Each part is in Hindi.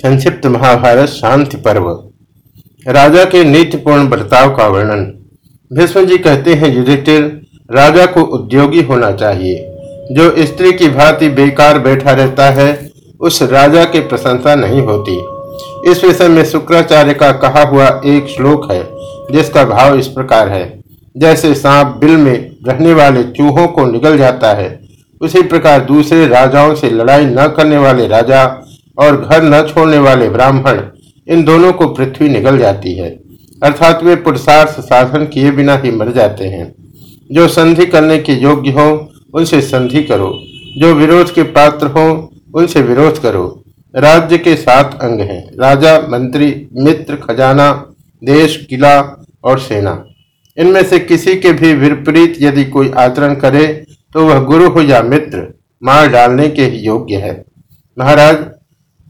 संक्षिप्त महाभारत शांति पर्व। राजा के नीतिपूर्ण बर्ताव का वर्णन। भीष्म जी कहते हैं, युधिष्ठिर, राजा को उद्योगी होना चाहिए। जो स्त्री की भांति बेकार बैठा रहता है, उस राजा की प्रशंसा नहीं होती। इस विषय में शुक्राचार्य का कहा हुआ एक श्लोक है, जिसका भाव इस प्रकार है। जैसे सांप बिल में रहने वाले चूहों को निगल जाता है, उसी प्रकार दूसरे राजाओं से लड़ाई न करने वाले राजा और घर न छोड़ने वाले ब्राह्मण, इन दोनों को पृथ्वी निकल जाती है। अर्थात वे पुरुषार्थ साधन किए बिना ही मर जाते हैं। जो संधि करने के योग्य हो, उनसे संधि करो। जो विरोध के पात्र हो, उनसे विरोध करो। राज्य के सात अंग हैं, राजा, मंत्री, मित्र, खजाना, देश, किला और सेना। इनमें से किसी के भी विपरीत यदि कोई आचरण करे तो वह गुरु हो या मित्र, मार डालने के ही योग्य है। महाराज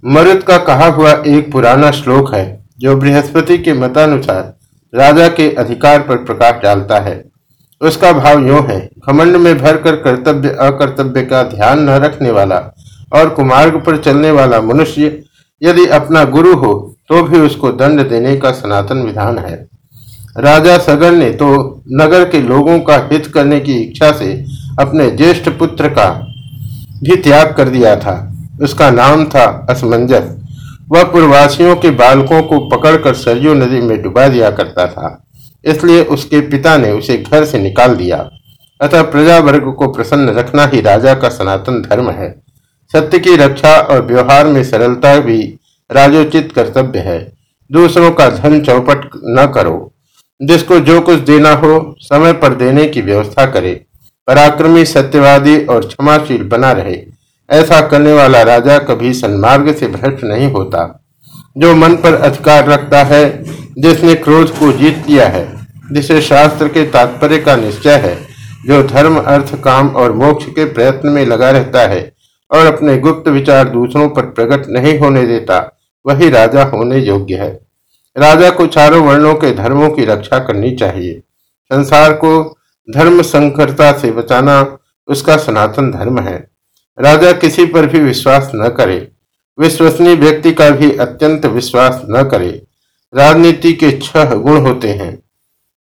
मरुत का कहा हुआ एक पुराना श्लोक है, जो बृहस्पति के मतानुसार राजा के अधिकार पर प्रकाश डालता है। उसका भाव यो है खमंड में भरकर कर्तव्य, अकर्तव्य का ध्यान न रखने वाला और कुमार्ग पर चलने वाला मनुष्य यदि अपना गुरु हो तो भी उसको दंड देने का सनातन विधान है। राजा सगर ने तो नगर के लोगों का हित करने की इच्छा से अपने ज्येष्ठ पुत्र का भी त्याग कर दिया था। उसका नाम था असमंजस। वह पूर्ववासियों के बालकों को पकड़कर सरयू नदी में डुबा दिया करता था। इसलिए उसके पिता ने उसे घर से निकाल दिया। अतः प्रजा वर्ग को प्रसन्न रखना ही राजा का सनातन धर्म है। सत्य की रक्षा और व्यवहार में सरलता भी राजोचित कर्तव्य है। दूसरों का धन चौपट न करो। जिसको जो कुछ देना हो, समय पर देने की व्यवस्था करे। पराक्रमी, सत्यवादी और क्षमाशील बना रहे। ऐसा करने वाला राजा कभी सन्मार्ग से भ्रष्ट नहीं होता। जो मन पर अधिकार रखता है, जिसने क्रोध को जीत लिया है, जिसे शास्त्र के तात्पर्य का निश्चय है, जो धर्म, अर्थ, काम और मोक्ष के प्रयत्न में लगा रहता है और अपने गुप्त विचार दूसरों पर प्रकट नहीं होने देता, वही राजा होने योग्य है। राजा को चारों वर्णों के धर्मों की रक्षा करनी चाहिए। संसार को धर्म संकरता से बचाना उसका सनातन धर्म है। राजा किसी पर भी विश्वास न करे। विश्वसनीय व्यक्ति का भी अत्यंत विश्वास न करे। राजनीति के छह गुण होते हैं।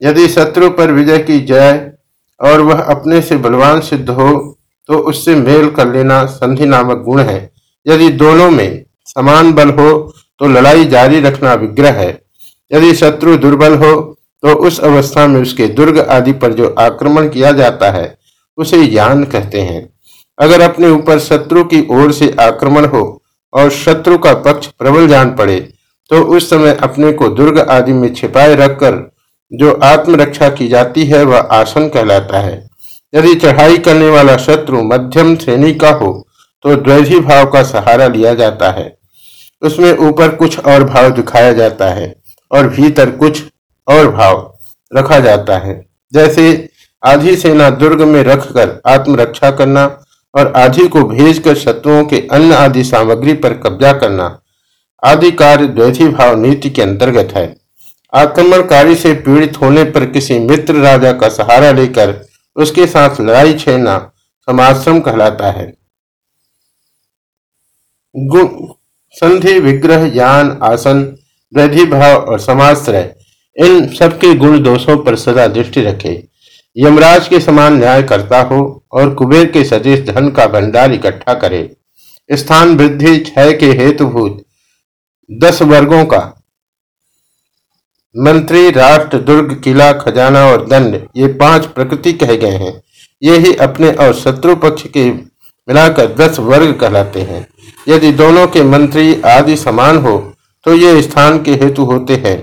यदि शत्रु पर विजय की जय और वह अपने से बलवान सिद्ध हो तो उससे मेल कर लेना संधि नामक गुण है। यदि दोनों में समान बल हो तो लड़ाई जारी रखना विग्रह है। यदि शत्रु दुर्बल हो तो उस अवस्था में उसके दुर्ग आदि पर जो आक्रमण किया जाता है, उसे यान कहते हैं। अगर अपने ऊपर शत्रु की ओर से आक्रमण हो और शत्रु का पक्ष प्रबल जान पड़े तो उस समय अपने को दुर्ग आदि में छिपाए रखकर जो आत्मरक्षा की जाती है, वह आसन कहलाता है। यदि चढ़ाई करने वाला शत्रु मध्यम श्रेणी का हो तो द्वैधी भाव का सहारा लिया जाता है। उसमें ऊपर कुछ और भाव दिखाया जाता है और भीतर कुछ और भाव रखा जाता है। जैसे आधी सेना दुर्ग में रखकर आत्मरक्षा करना और आधी को भेजकर शत्रुओं के अन्न आदि सामग्री पर कब्जा करना आदि कार्य द्वैधी भाव नीति के अंतर्गत है। आक्रमणकारी से पीड़ित होने पर किसी मित्र राजा का सहारा लेकर उसके साथ लड़ाई छेड़ना समाश्रम कहलाता है। संधि, विग्रह, यान, आसन वृद्धि भाव और समाश्रय, इन सबके गुण दोषों पर सदा दृष्टि रखे। यमराज के समान न्याय करता हो और कुबेर के सदृश धन का भंडार इकट्ठा करे। स्थान वृद्धि क्षय के हेतुभूत। दस वर्गों का। मंत्री, राष्ट्र, दुर्ग, किला, खजाना और दंड, ये पाँच प्रकृति कहे गए हैं। ये ही अपने और शत्रु पक्ष के मिलाकर दस वर्ग कहलाते हैं। यदि दोनों के मंत्री आदि समान हो तो ये स्थान के हेतु होते हैं।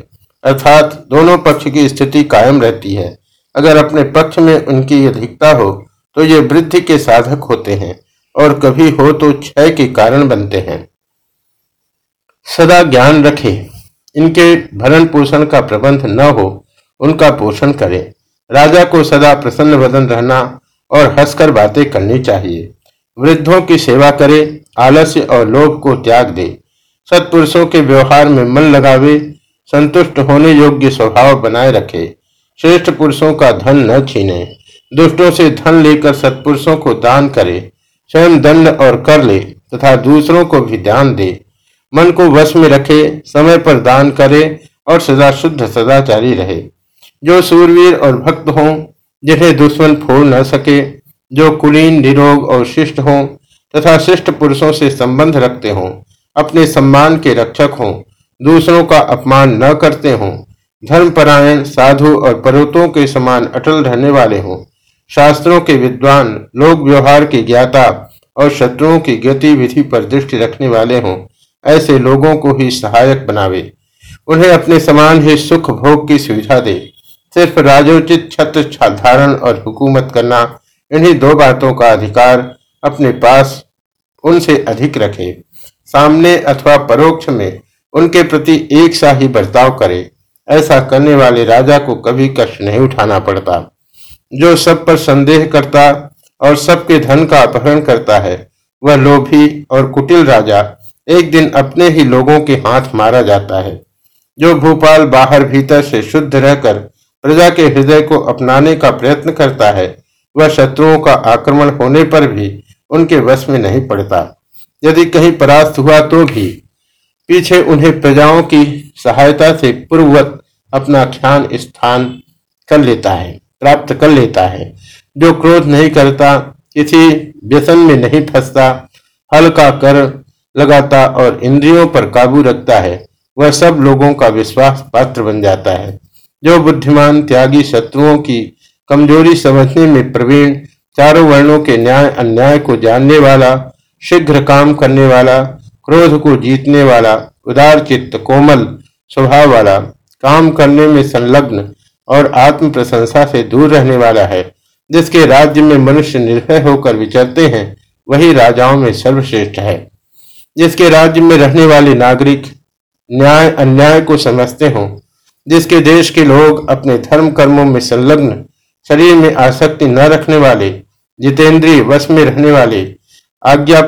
अर्थात दोनों पक्ष की स्थिति कायम रहती है। अगर अपने पक्ष में उनकी अधिकता हो तो ये वृद्धि के साधक होते हैं, और कभी हो तो क्षय के कारण बनते हैं। सदा ज्ञान रखे। इनके भरण पोषण का प्रबंध न हो, उनका पोषण करे। राजा को सदा प्रसन्न वदन रहना और हंसकर बातें करनी चाहिए। वृद्धों की सेवा करे, आलस्य और लोभ को त्याग दे। सत्पुरुषों के व्यवहार में मन लगावे, संतुष्ट होने योग्य स्वभाव बनाए रखे। श्रेष्ठ पुरुषों का धन न छीने। दुष्टों से धन लेकर सत्पुरुषों को दान करे। स्वयं दंड और कर ले तथा दूसरों को भी ध्यान दे। मन को वश में रखे, समय पर दान करे और सदा शुद्ध, सदाचारी रहे। जो सूरवीर और भक्त हों, जिन्हें दुश्मन फोड़ न सके, जो कुलीन, निरोग और शिष्ट हों, तथा शिष्ट पुरुषों से संबंध रखते हों, अपने सम्मान के रक्षक हों, दूसरों का अपमान न करते हों धर्मपरायण साधु और पर्वतों के समान अटल रहने वाले हों। शास्त्रों के विद्वान, लोक व्यवहार के ज्ञाता और शत्रुओं की गतिविधि पर दृष्टि रखने वाले हों, ऐसे लोगों को ही सहायक बनावे। उन्हें अपने समान ही सुख भोग की सुविधा दे। सिर्फ़ राजोचित छत्र धारण और हुकूमत करना, इन्हीं दो बातों का अधिकार अपने पास उनसे अधिक रखे। सामने अथवा परोक्ष में उनके प्रति एक सा ही बर्ताव करे। ऐसा करने वाले राजा को कभी कष्ट नहीं उठाना पड़ता। जो सब पर संदेह करता और सबके धन का अपहरण करता है, वह लोभी और कुटिल राजा एक दिन अपने ही लोगों के हाथ मारा जाता है। जो भूपाल बाहर भीतर से शुद्ध रहकर प्रजा के हृदय को अपनाने का प्रयत्न करता है, वह शत्रुओं का आक्रमण होने पर भी उनके वश में नहीं पड़ता। यदि कहीं परास्त हुआ तो भी पीछे उन्हें प्रजाओं की सहायता से पूर्ववत अपना ख्यान स्थान कर लेता है, प्राप्त कर लेता है। जो क्रोध नहीं करता, किसी व्यसन में नहीं फंसता हल्का कर लगाता और इंद्रियों पर काबू रखता है, वह सब लोगों का विश्वास पात्र बन जाता है। जो बुद्धिमान त्यागी शत्रुओं की कमज़ोरी समझने में प्रवीण, चारों वर्णों के न्याय अन्याय को जानने वाला, शीघ्र काम करने वाला क्रोध को जीतने वाला, उदार चित्त, कोमल स्वभाव वाला, काम करने में संलग्न और आत्म प्रशंसा से दूर रहने वाला है, जिसके राज्य में मनुष्य निर्भय होकर विचरते हैं, वही राजाओं में सर्वश्रेष्ठ है। जिसके राज्य में रहने वाले नागरिक न्याय, अन्याय को समझते हों, जिसके देश के लोग अपने धर्म कर्मों में संलग्न, शरीर में आसक्ति न रखने वाले, जितेंद्रीय वश में रहने वाले आज्ञा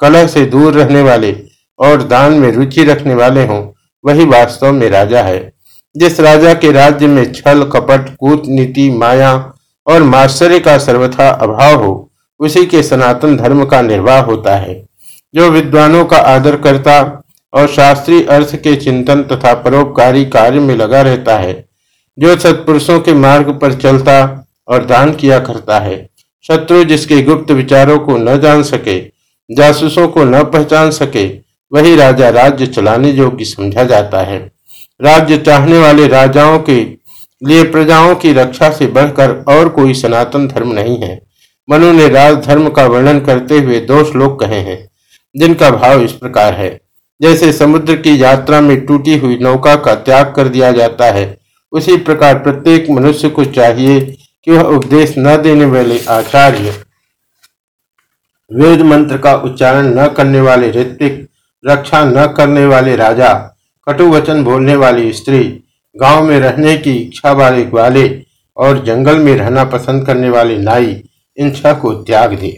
कलह से दूर रहने वाले और दान में रुचि रखने वाले हों, वही वास्तव में राजा है। जिस राजा के राज्य में छल, कपट कूटनीति माया और माश्चर्य का सर्वथा अभाव हो, उसी के सनातन धर्म का निर्वाह होता है। जो विद्वानों का आदर करता और शास्त्रीय अर्थ के चिंतन तथा परोपकारी कार्य में लगा रहता है, जो सत्पुरुषों के मार्ग पर चलता और दान किया करता है, शत्रु जिसके गुप्त विचारों को न जान सके जासूसों को न पहचान सके, वही राजा राज्य चलाने योग्य समझा जाता है। राज्य चाहने वाले राजाओं के लिए प्रजाओं की रक्षा से बढ़कर और कोई सनातन धर्म नहीं है। मनु ने राजधर्म का वर्णन करते हुए दो श्लोक कहे हैं, जिनका भाव इस प्रकार है। जैसे समुद्र की यात्रा में टूटी हुई नौका का त्याग कर दिया जाता है, उसी प्रकार प्रत्येक मनुष्य को चाहिए कि वह उपदेश न देने वाले आचार्य वेद मंत्र का उच्चारण न करने वाले ऋतिक रक्षा न करने वाले राजा कटु वचन बोलने वाली स्त्री, गाँव में रहने की इच्छा वाले ग्वाले और जंगल में रहना पसंद करने वाले नाई, इन छह को त्याग दे